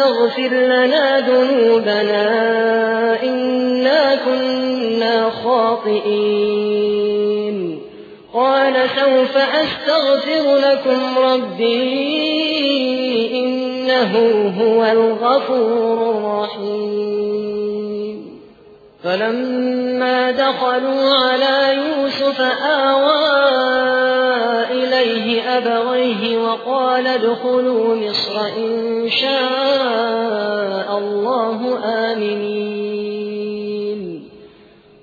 استغفر لنا ذنوبنا إنا كنا خاطئين. قال سوف أستغفر لكم ربي إنه هو الغفور الرحيم. فلما دخلوا على يوسف آوى إليه أبويه وقال ادخلوا مصر إن شاء